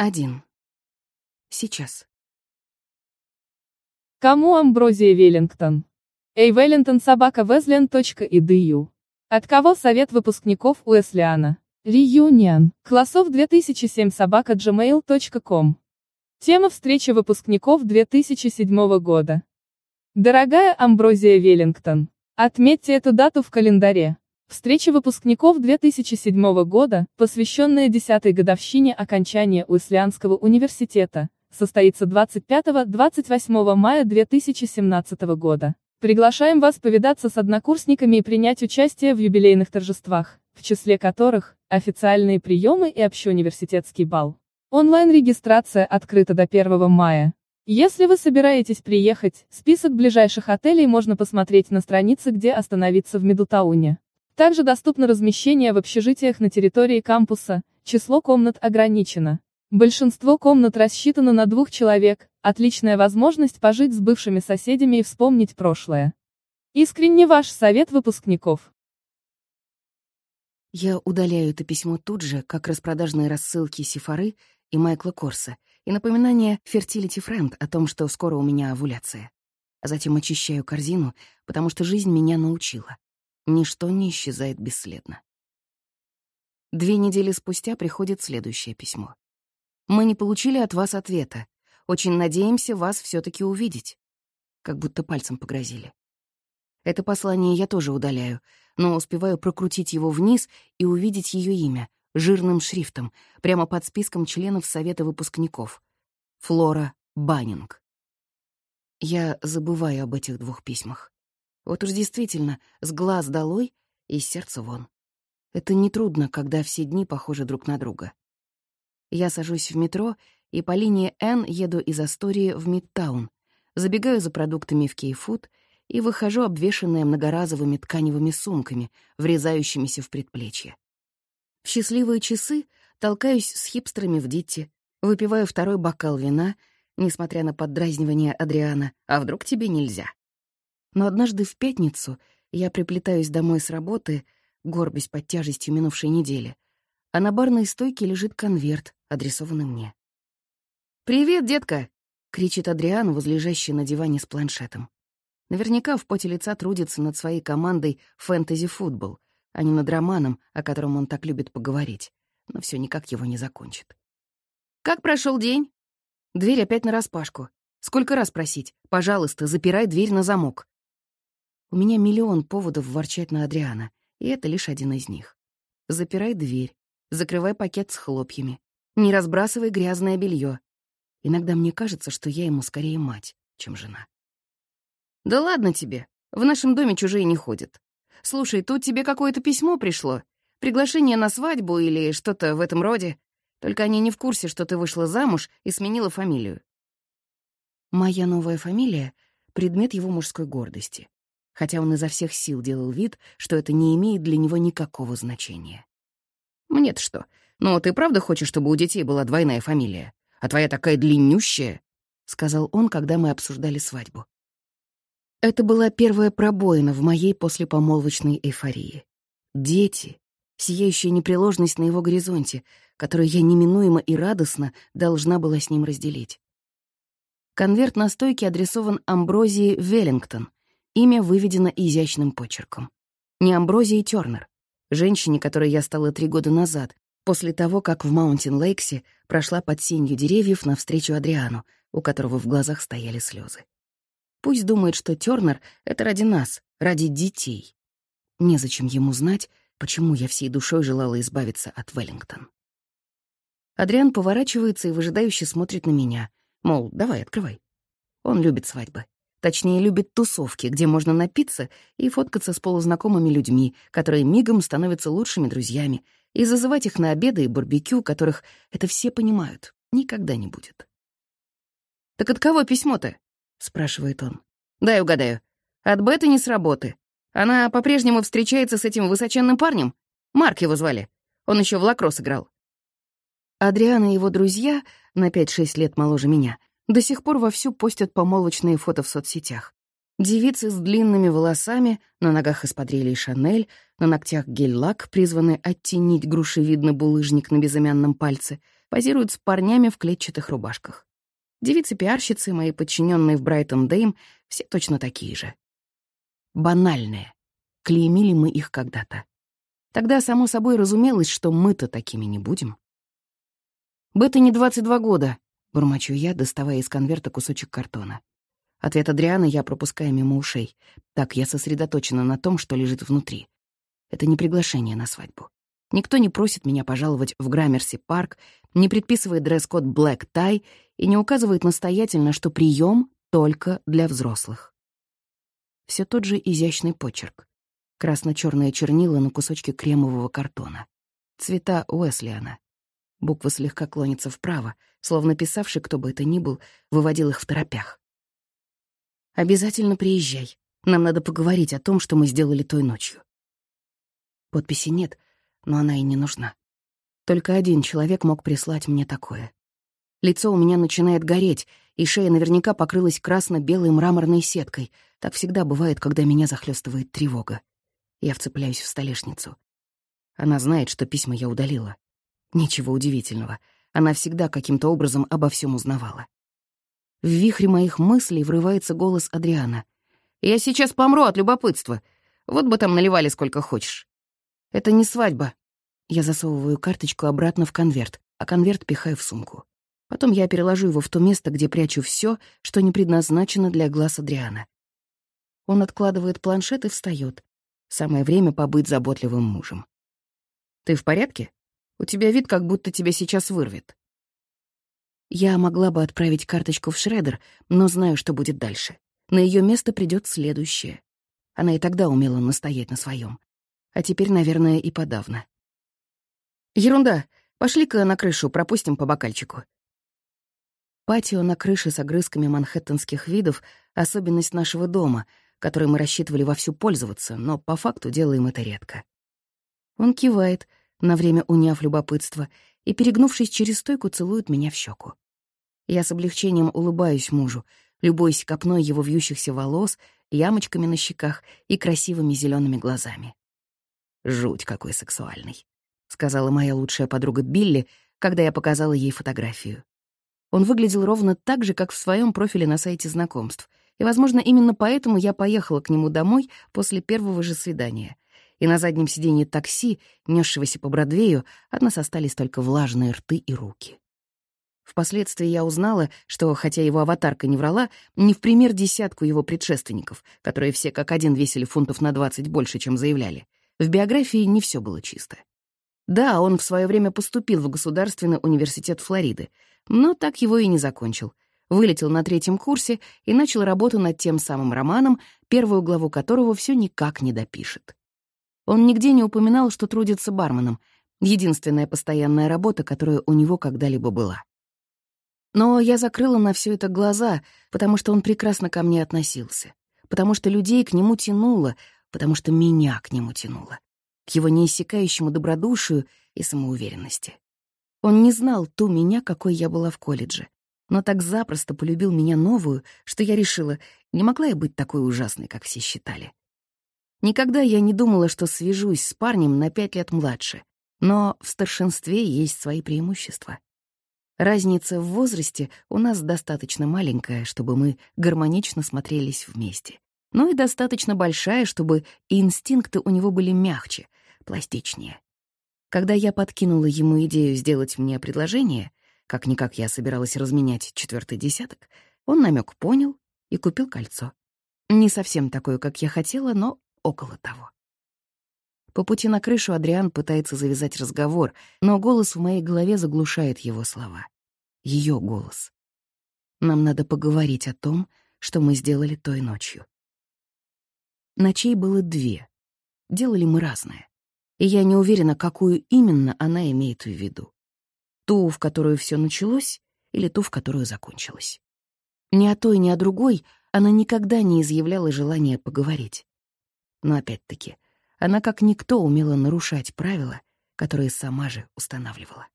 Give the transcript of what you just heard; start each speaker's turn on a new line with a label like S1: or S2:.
S1: Один. Сейчас.
S2: Кому Амброзия Веллингтон? Эй, Веллингтон собака Везлен.edu. От кого совет выпускников Уэслиана? Реюнион. Классов 2007 собака gmail.com. Тема встречи выпускников 2007 года. Дорогая Амброзия Веллингтон, отметьте эту дату в календаре. Встреча выпускников 2007 года, посвященная 10-й годовщине окончания Уэслианского университета, состоится 25-28 мая 2017 года. Приглашаем вас повидаться с однокурсниками и принять участие в юбилейных торжествах, в числе которых официальные приемы и общеуниверситетский бал. Онлайн-регистрация открыта до 1 мая. Если вы собираетесь приехать, список ближайших отелей можно посмотреть на странице, где остановиться в Мидлтауне. Также доступно размещение в общежитиях на территории кампуса, число комнат ограничено. Большинство комнат рассчитано на двух человек, отличная возможность пожить с бывшими соседями и вспомнить прошлое. Искренне ваш совет выпускников.
S1: Я удаляю это письмо тут же, как распродажные рассылки Сифары и Майкла Корса, и напоминание Fertility Friend о том, что скоро у меня овуляция. А затем очищаю корзину, потому что жизнь меня научила. Ничто не исчезает бесследно. Две недели спустя приходит следующее письмо. Мы не получили от вас ответа. Очень надеемся вас все таки увидеть. Как будто пальцем погрозили. Это послание я тоже удаляю, но успеваю прокрутить его вниз и увидеть ее имя, жирным шрифтом, прямо под списком членов Совета выпускников. Флора Баннинг. Я забываю об этих двух письмах. Вот уж действительно, с глаз долой и сердца вон. Это нетрудно, когда все дни похожи друг на друга. Я сажусь в метро и по линии Н еду из Астории в Мидтаун, забегаю за продуктами в Кейфуд и выхожу обвешанная многоразовыми тканевыми сумками, врезающимися в предплечье. В счастливые часы толкаюсь с хипстерами в Дитте, выпиваю второй бокал вина, несмотря на поддразнивание Адриана, а вдруг тебе нельзя. Но однажды в пятницу я приплетаюсь домой с работы, горбясь под тяжестью минувшей недели, а на барной стойке лежит конверт, адресованный мне. «Привет, детка!» — кричит Адриан, возлежащий на диване с планшетом. Наверняка в поте лица трудится над своей командой «Фэнтези-футбол», а не над романом, о котором он так любит поговорить, но все никак его не закончит. «Как прошел день?» Дверь опять нараспашку. Сколько раз просить? Пожалуйста, запирай дверь на замок. У меня миллион поводов ворчать на Адриана, и это лишь один из них. Запирай дверь, закрывай пакет с хлопьями, не разбрасывай грязное белье. Иногда мне кажется, что я ему скорее мать, чем жена. «Да ладно тебе, в нашем доме чужие не ходят. Слушай, тут тебе какое-то письмо пришло, приглашение на свадьбу или что-то в этом роде. Только они не в курсе, что ты вышла замуж и сменила фамилию». Моя новая фамилия — предмет его мужской гордости, хотя он изо всех сил делал вид, что это не имеет для него никакого значения. Мне-то что? Ну, ты правда хочешь, чтобы у детей была двойная фамилия? А твоя такая длиннющая?» — сказал он, когда мы обсуждали свадьбу. Это была первая пробоина в моей послепомолвочной эйфории. Дети, сияющая непреложность на его горизонте, которую я неминуемо и радостно должна была с ним разделить. Конверт на стойке адресован Амброзии Веллингтон. Имя выведено изящным почерком. Не Амброзии Тёрнер женщине, которой я стала три года назад, после того, как в Маунтин-Лейксе прошла под сенью деревьев навстречу Адриану, у которого в глазах стояли слезы. Пусть думает, что Тёрнер — это ради нас, ради детей. Незачем ему знать, почему я всей душой желала избавиться от Веллингтон. Адриан поворачивается и выжидающе смотрит на меня, мол, давай, открывай. Он любит свадьбы. Точнее, любит тусовки, где можно напиться и фоткаться с полузнакомыми людьми, которые мигом становятся лучшими друзьями, и зазывать их на обеды и барбекю, которых, это все понимают, никогда не будет. «Так от кого письмо-то?» — спрашивает он. «Дай угадаю. От Беты не с работы. Она по-прежнему встречается с этим высоченным парнем? Марк его звали. Он еще в лакросс играл». Адриан и его друзья, на 5-6 лет моложе меня, до сих пор вовсю постят помолочные фото в соцсетях. Девицы с длинными волосами, на ногах эспадрильи Шанель, на ногтях гель-лак, призванный оттенить грушевидный булыжник на безымянном пальце, позируют с парнями в клетчатых рубашках. Девицы-пиарщицы, мои подчиненные в Брайтон Дейм, все точно такие же. Банальные. Клеймили мы их когда-то. Тогда, само собой, разумелось, что мы-то такими не будем. «Бета не 22 года», — бормочу я, доставая из конверта кусочек картона. Ответ Адриана я пропускаю мимо ушей. Так я сосредоточена на том, что лежит внутри. Это не приглашение на свадьбу. Никто не просит меня пожаловать в Граммерси парк, не предписывает дресс-код Black Tie и не указывает настоятельно, что прием только для взрослых. Все тот же изящный почерк. Красно-черные чернила на кусочке кремового картона. Цвета Уэслиана. Буквы слегка клонятся вправо, словно писавший, кто бы это ни был, выводил их в торопях. «Обязательно приезжай. Нам надо поговорить о том, что мы сделали той ночью». Подписи нет, но она и не нужна. Только один человек мог прислать мне такое. Лицо у меня начинает гореть, и шея наверняка покрылась красно-белой мраморной сеткой. Так всегда бывает, когда меня захлестывает тревога. Я вцепляюсь в столешницу. Она знает, что письма я удалила. Ничего удивительного. Она всегда каким-то образом обо всем узнавала. В вихре моих мыслей врывается голос Адриана. «Я сейчас помру от любопытства. Вот бы там наливали сколько хочешь». «Это не свадьба». Я засовываю карточку обратно в конверт, а конверт пихаю в сумку. Потом я переложу его в то место, где прячу все, что не предназначено для глаз Адриана. Он откладывает планшет и встает. Самое время побыть заботливым мужем. «Ты в порядке? У тебя вид, как будто тебя сейчас вырвет». Я могла бы отправить карточку в Шредер, но знаю, что будет дальше. На ее место придет следующее. Она и тогда умела настоять на своем. А теперь, наверное, и подавно. «Ерунда. Пошли-ка на крышу, пропустим по бокальчику». Патио на крыше с огрызками манхэттенских видов — особенность нашего дома, которой мы рассчитывали вовсю пользоваться, но по факту делаем это редко. Он кивает, на время уняв любопытство, и, перегнувшись через стойку, целует меня в щеку. Я с облегчением улыбаюсь мужу, любуясь копной его вьющихся волос, ямочками на щеках и красивыми зелеными глазами. «Жуть какой сексуальный», — сказала моя лучшая подруга Билли, когда я показала ей фотографию. Он выглядел ровно так же, как в своем профиле на сайте знакомств. И, возможно, именно поэтому я поехала к нему домой после первого же свидания. И на заднем сиденье такси, несшегося по Бродвею, от нас остались только влажные рты и руки. Впоследствии я узнала, что, хотя его аватарка не врала, не в пример десятку его предшественников, которые все как один весили фунтов на 20 больше, чем заявляли, в биографии не все было чисто. Да, он в свое время поступил в Государственный университет Флориды, но так его и не закончил. Вылетел на третьем курсе и начал работу над тем самым романом, первую главу которого все никак не допишет. Он нигде не упоминал, что трудится барменом, единственная постоянная работа, которая у него когда-либо была. Но я закрыла на все это глаза, потому что он прекрасно ко мне относился, потому что людей к нему тянуло, потому что меня к нему тянуло, к его неиссякающему добродушию и самоуверенности. Он не знал ту меня, какой я была в колледже, но так запросто полюбил меня новую, что я решила, не могла я быть такой ужасной, как все считали. Никогда я не думала, что свяжусь с парнем на пять лет младше, но в старшинстве есть свои преимущества. Разница в возрасте у нас достаточно маленькая, чтобы мы гармонично смотрелись вместе, но и достаточно большая, чтобы инстинкты у него были мягче, пластичнее. Когда я подкинула ему идею сделать мне предложение, как-никак я собиралась разменять четвертый десяток, он намек понял и купил кольцо. Не совсем такое, как я хотела, но около того. По пути на крышу Адриан пытается завязать разговор, но голос в моей голове заглушает его слова. Ее голос. Нам надо поговорить о том, что мы сделали той ночью. Ночей было две. Делали мы разное и я не уверена, какую именно она имеет в виду. Ту, в которую все началось, или ту, в которую закончилось. Ни о той, ни о другой она никогда не изъявляла желания поговорить. Но опять-таки, она как никто умела нарушать правила, которые сама же устанавливала.